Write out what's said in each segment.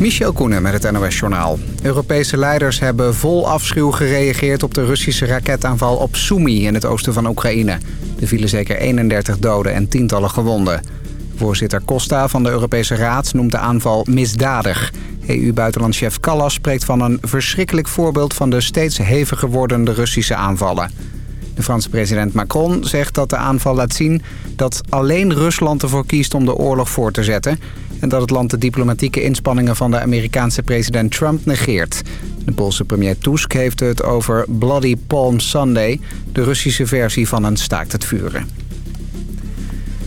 Michel Koenen met het NOS-journaal. Europese leiders hebben vol afschuw gereageerd op de Russische raketaanval op Sumy in het oosten van Oekraïne. Er vielen zeker 31 doden en tientallen gewonden. Voorzitter Costa van de Europese Raad noemt de aanval misdadig. EU-buitenlandchef Callas spreekt van een verschrikkelijk voorbeeld van de steeds heviger wordende Russische aanvallen. De Franse president Macron zegt dat de aanval laat zien dat alleen Rusland ervoor kiest om de oorlog voor te zetten... en dat het land de diplomatieke inspanningen van de Amerikaanse president Trump negeert. De Poolse premier Tusk heeft het over Bloody Palm Sunday, de Russische versie van een staakt het vuren.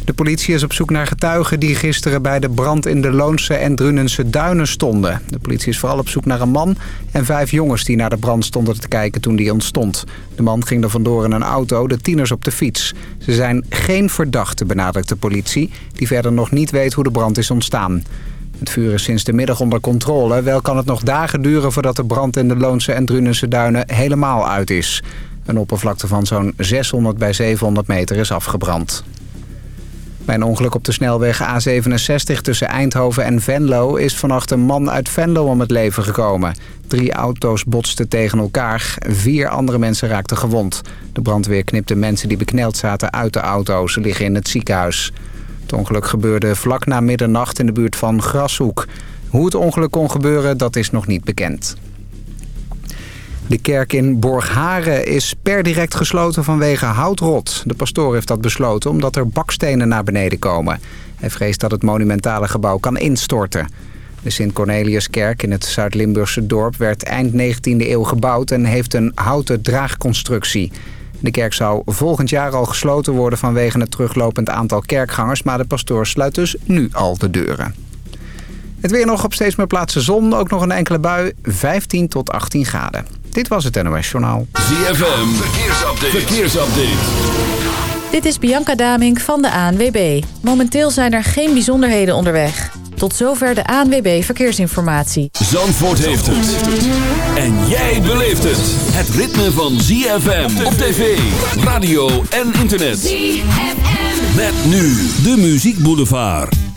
De politie is op zoek naar getuigen die gisteren bij de brand in de Loonse en Drunense duinen stonden. De politie is vooral op zoek naar een man en vijf jongens die naar de brand stonden te kijken toen die ontstond. De man ging er vandoor in een auto, de tieners op de fiets. Ze zijn geen verdachten, benadrukt de politie, die verder nog niet weet hoe de brand is ontstaan. Het vuur is sinds de middag onder controle. Wel kan het nog dagen duren voordat de brand in de Loonse en Drunense duinen helemaal uit is. Een oppervlakte van zo'n 600 bij 700 meter is afgebrand. Bij een ongeluk op de snelweg A67 tussen Eindhoven en Venlo... is vannacht een man uit Venlo om het leven gekomen. Drie auto's botsten tegen elkaar. Vier andere mensen raakten gewond. De brandweer knipte mensen die bekneld zaten uit de auto's. Ze liggen in het ziekenhuis. Het ongeluk gebeurde vlak na middernacht in de buurt van Grashoek. Hoe het ongeluk kon gebeuren, dat is nog niet bekend. De kerk in Borgharen is per direct gesloten vanwege houtrot. De pastoor heeft dat besloten omdat er bakstenen naar beneden komen. Hij vreest dat het monumentale gebouw kan instorten. De Sint-Corneliuskerk in het Zuid-Limburgse dorp werd eind 19e eeuw gebouwd... en heeft een houten draagconstructie. De kerk zou volgend jaar al gesloten worden vanwege het teruglopend aantal kerkgangers... maar de pastoor sluit dus nu al de deuren. Het weer nog op steeds meer plaatsen zon, ook nog een enkele bui, 15 tot 18 graden. Dit was het NOS Journaal. ZFM, verkeersupdate. verkeersupdate. Dit is Bianca Damink van de ANWB. Momenteel zijn er geen bijzonderheden onderweg. Tot zover de ANWB Verkeersinformatie. Zandvoort heeft het. En jij beleeft het. Het ritme van ZFM op tv, radio en internet. ZFM. Met nu de Muziek Boulevard.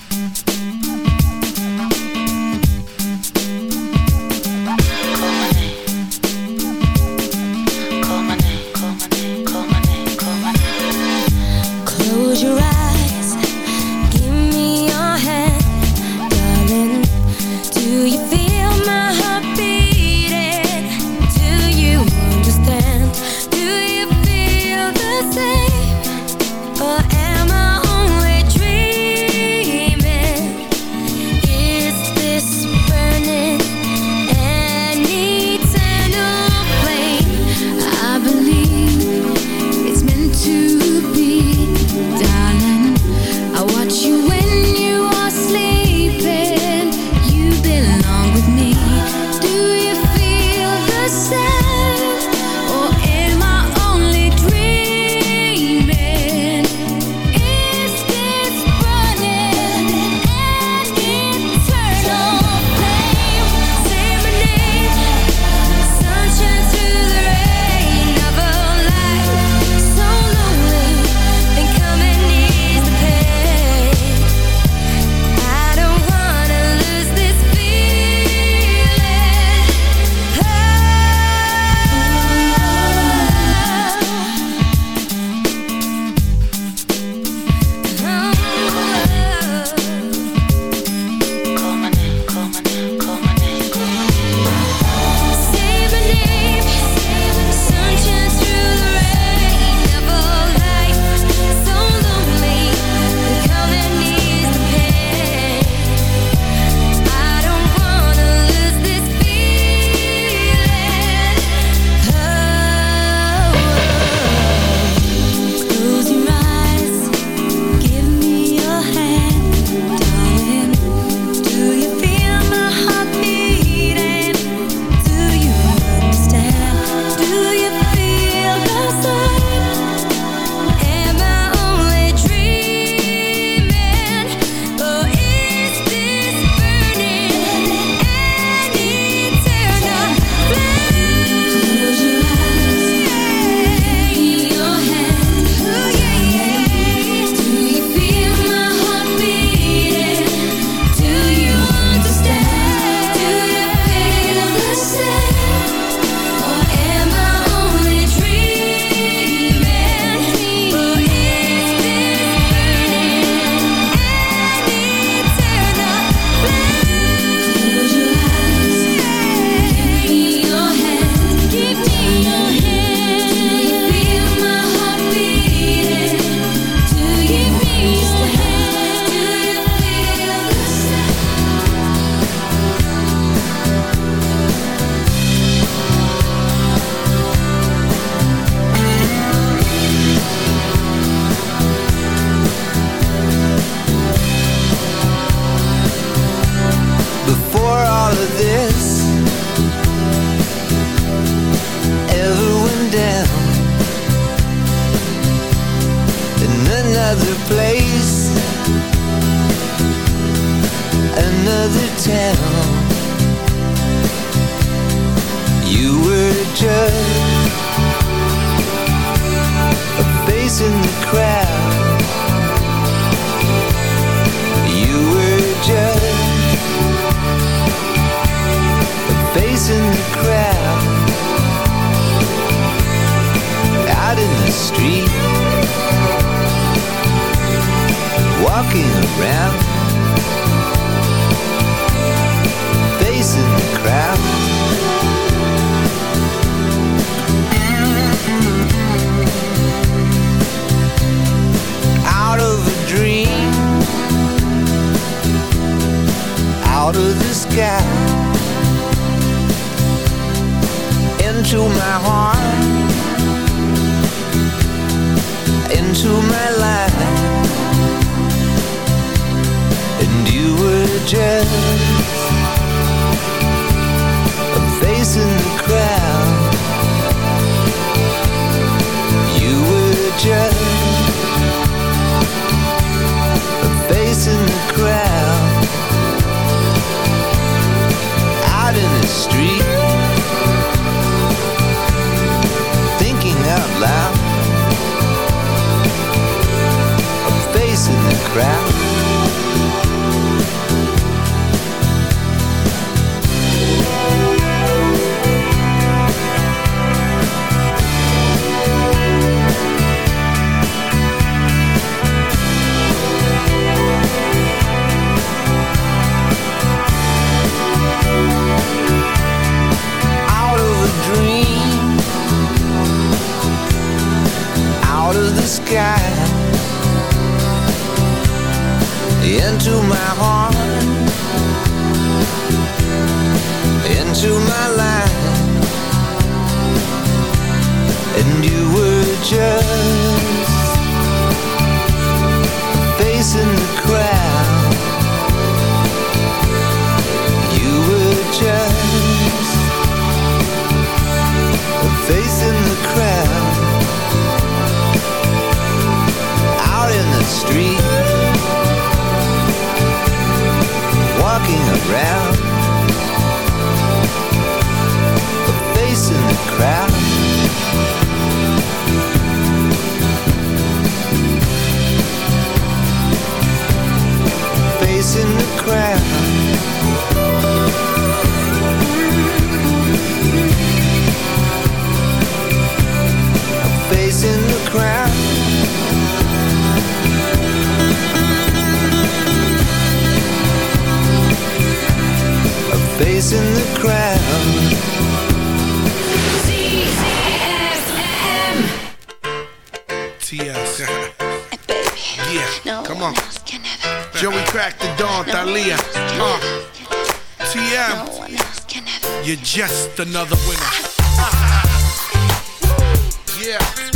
Yeah,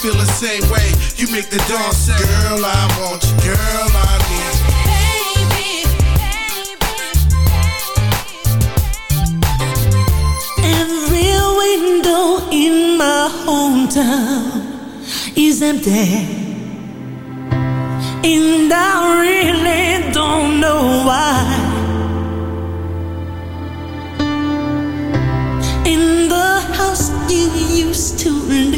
feel the same way. You make the dawn say, Girl, I want you. Girl, I need you. Baby, Every window in my hometown is empty. And I really don't know why. In the house you used to live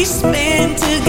we spent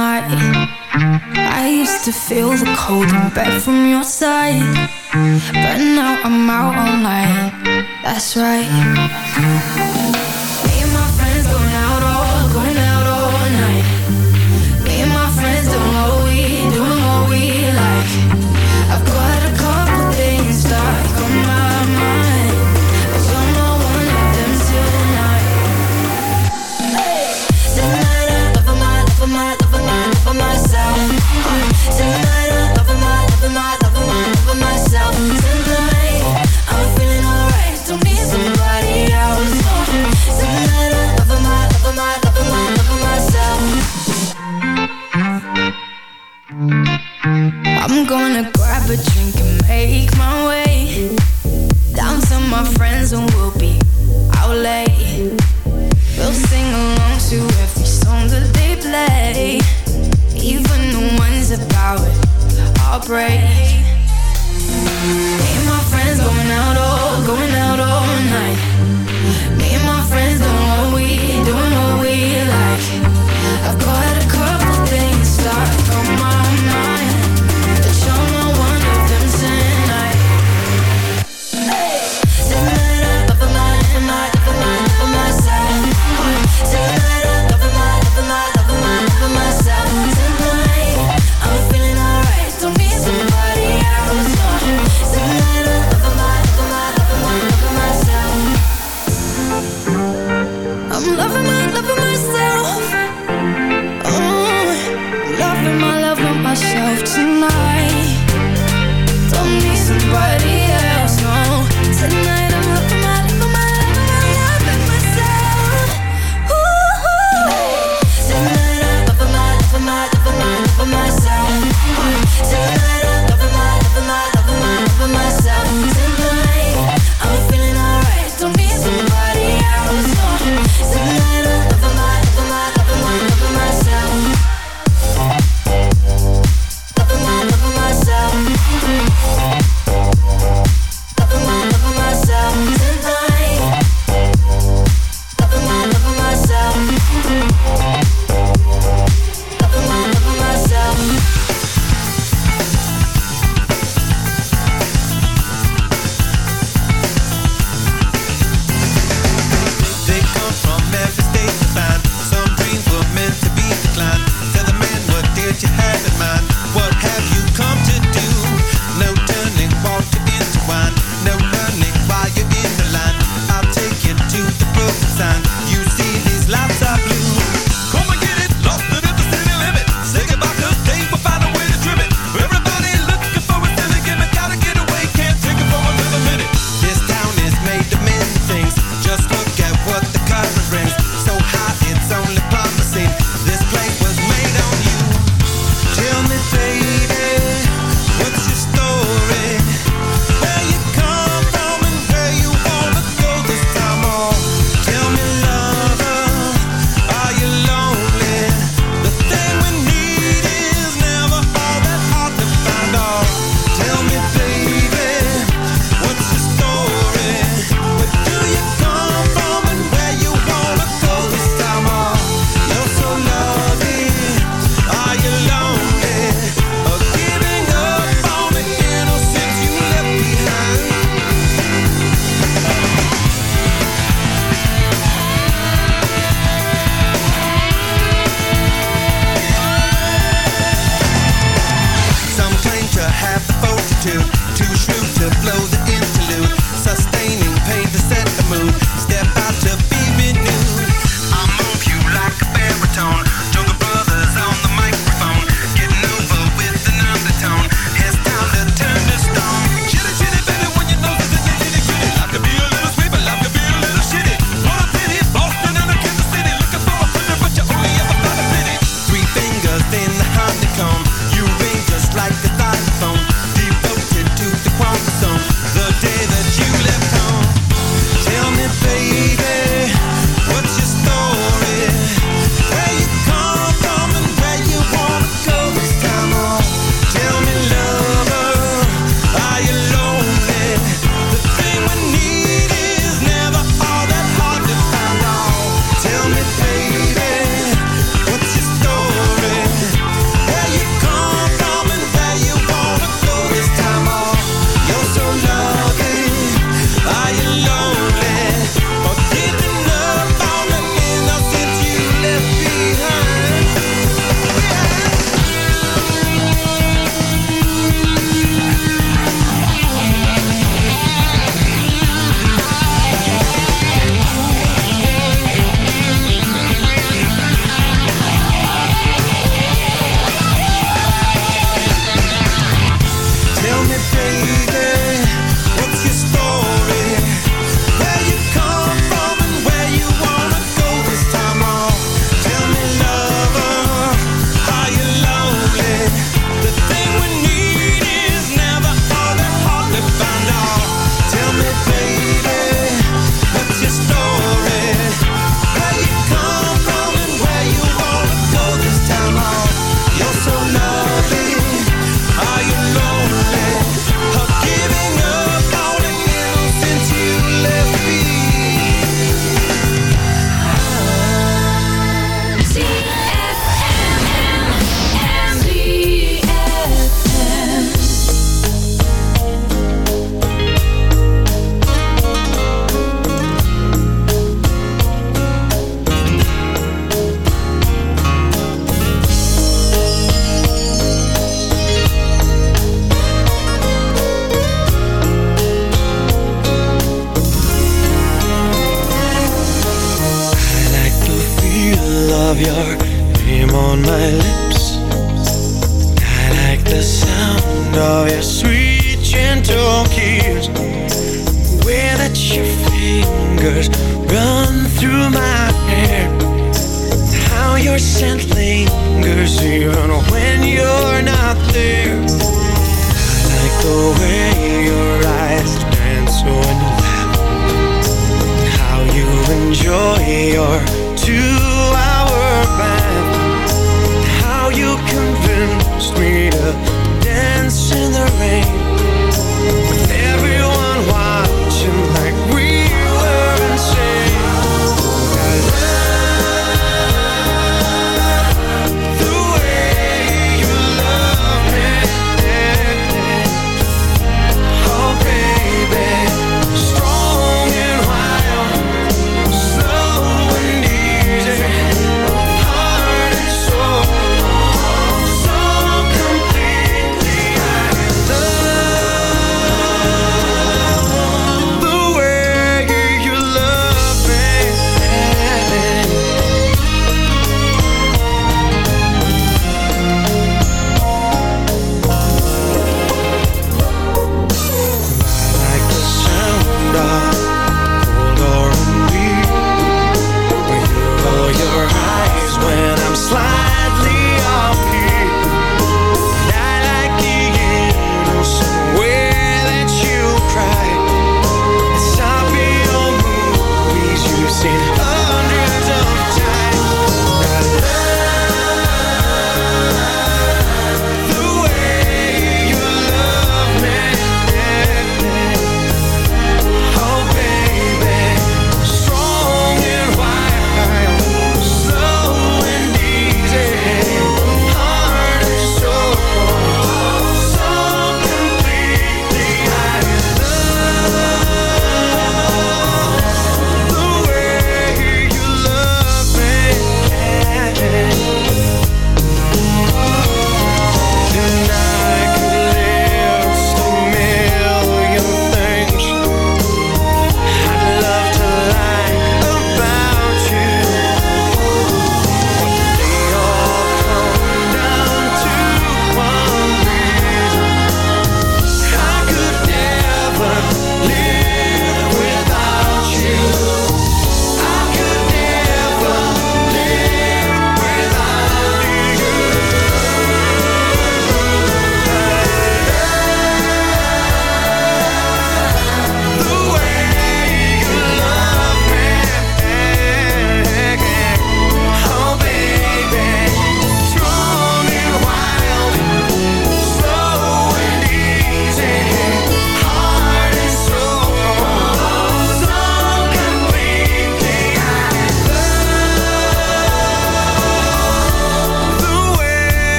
night. I used to feel the cold in bed from your side. But now I'm out online. That's right.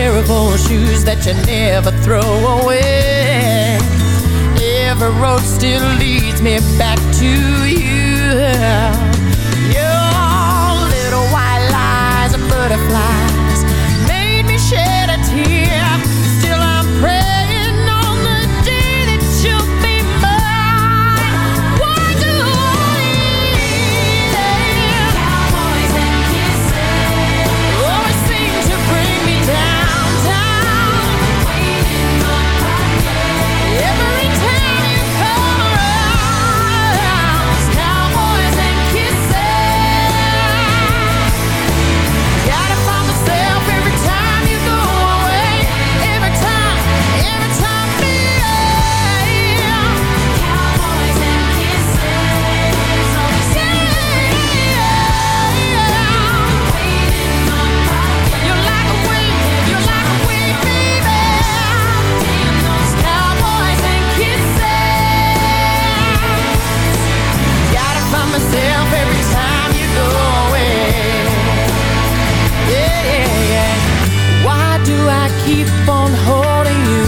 terrible shoes that you never throw away. Every road still leads me back to you. Your little white lies a butterfly keep on holding you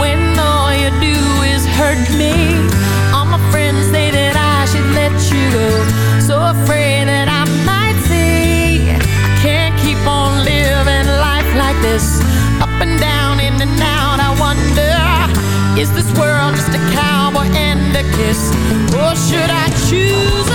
when all you do is hurt me. All my friends say that I should let you go, so afraid that I might see. I can't keep on living life like this, up and down, in and out. I wonder, is this world just a cowboy and a kiss, or should I choose?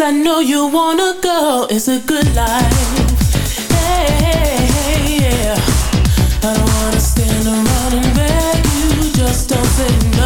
I know you wanna go. It's a good life. Hey, hey, yeah. I don't wanna stand around and beg you. Just don't say no.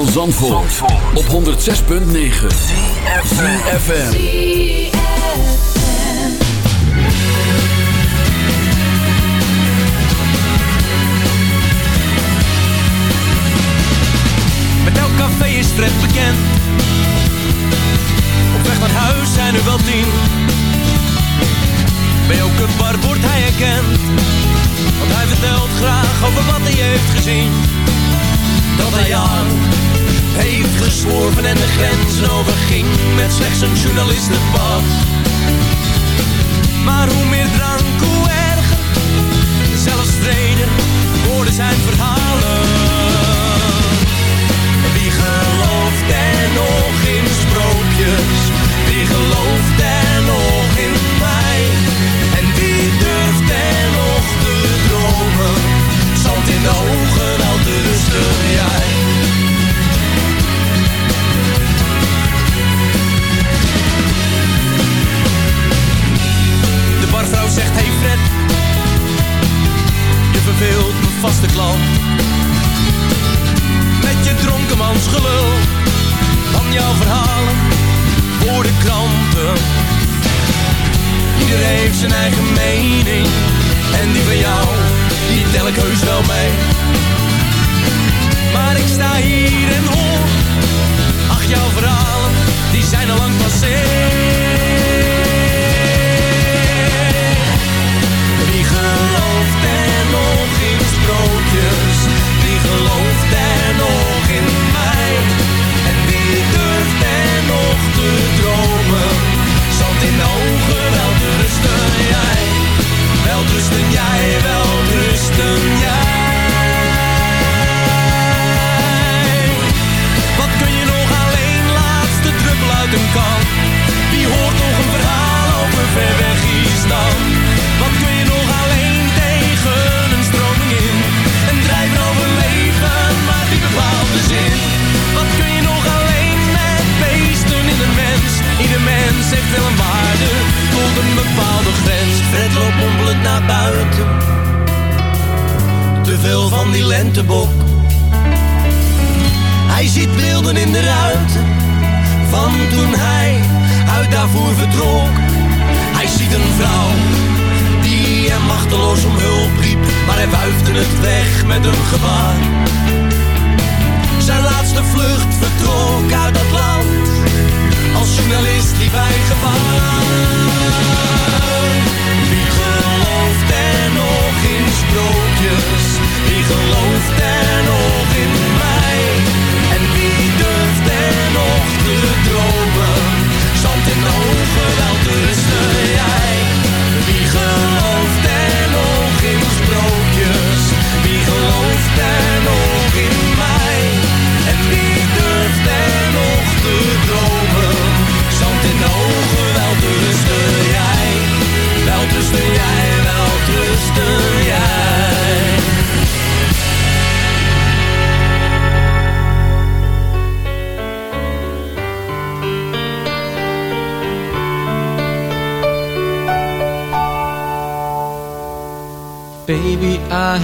Van Zandvoort, op 106.9 CFFM Met elk café is Fred bekend. Op weg naar huis zijn er wel tien. Bij elke bar wordt hij herkend Want hij vertelt graag over wat hij heeft gezien Dat hij jaren heeft gesworven en de grenzen overging Met slechts een journalistenpas Maar hoe meer drank, hoe erger Zelfs vrede worden zijn verhalen Wie gelooft er nog in sprookjes? Wie gelooft er nog in mij? En wie durft er nog te dromen? In de ogen, te rusten jij. De barvrouw zegt, hey Fred, je verveelt mijn vaste klant. Met je dronkenmansgelul van jouw verhalen voor de kranten. Ieder heeft zijn eigen mening en die van jou, die tel ik heus wel mee. Maar ik sta hier en hoor, ach jouw verhalen, die zijn al lang passé. Wie gelooft er nog in sprookjes? Wie gelooft er nog in mij? En wie durft er nog te dromen? Zand in de ogen, wel te rusten jij. Wel rusten jij, wel heeft wel een waarde, tot een bepaalde grens. Fred loopt mompelend naar buiten, te van die lentebok. Hij ziet beelden in de ruiten, van toen hij uit daarvoor vertrok. Hij ziet een vrouw die hem machteloos om hulp riep, maar hij wuifde het weg met een gebaar. Zijn laatste vlucht vertrok uit dat land, als journalist liep hij gevaar. Wie gelooft er nog in sprookjes? Wie gelooft er nog in mij? En wie durft er nog te dromen? Zand in de ogen, wel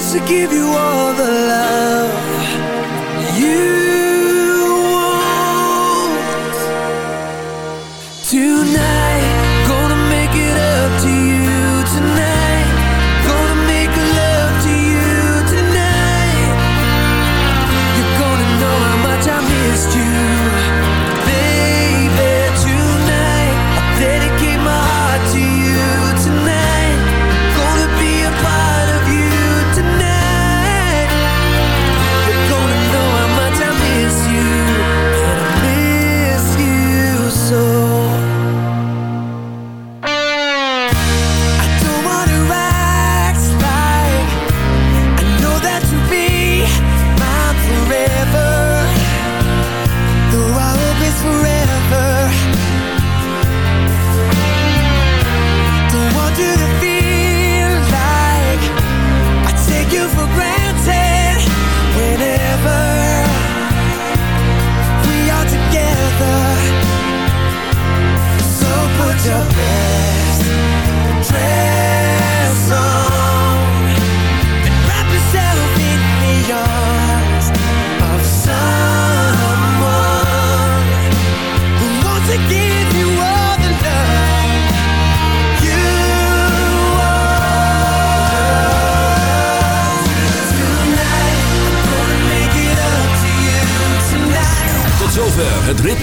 supposed to give you all the love.